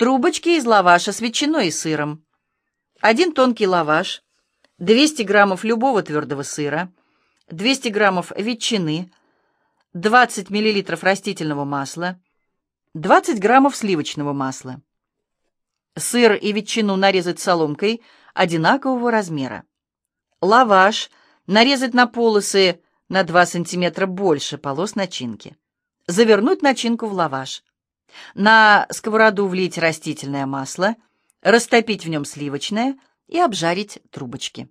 Трубочки из лаваша с ветчиной и сыром. Один тонкий лаваш, 200 граммов любого твердого сыра, 200 граммов ветчины, 20 миллилитров растительного масла, 20 граммов сливочного масла. Сыр и ветчину нарезать соломкой одинакового размера. Лаваш нарезать на полосы на 2 см больше полос начинки. Завернуть начинку в лаваш. На сковороду влить растительное масло, растопить в нем сливочное и обжарить трубочки.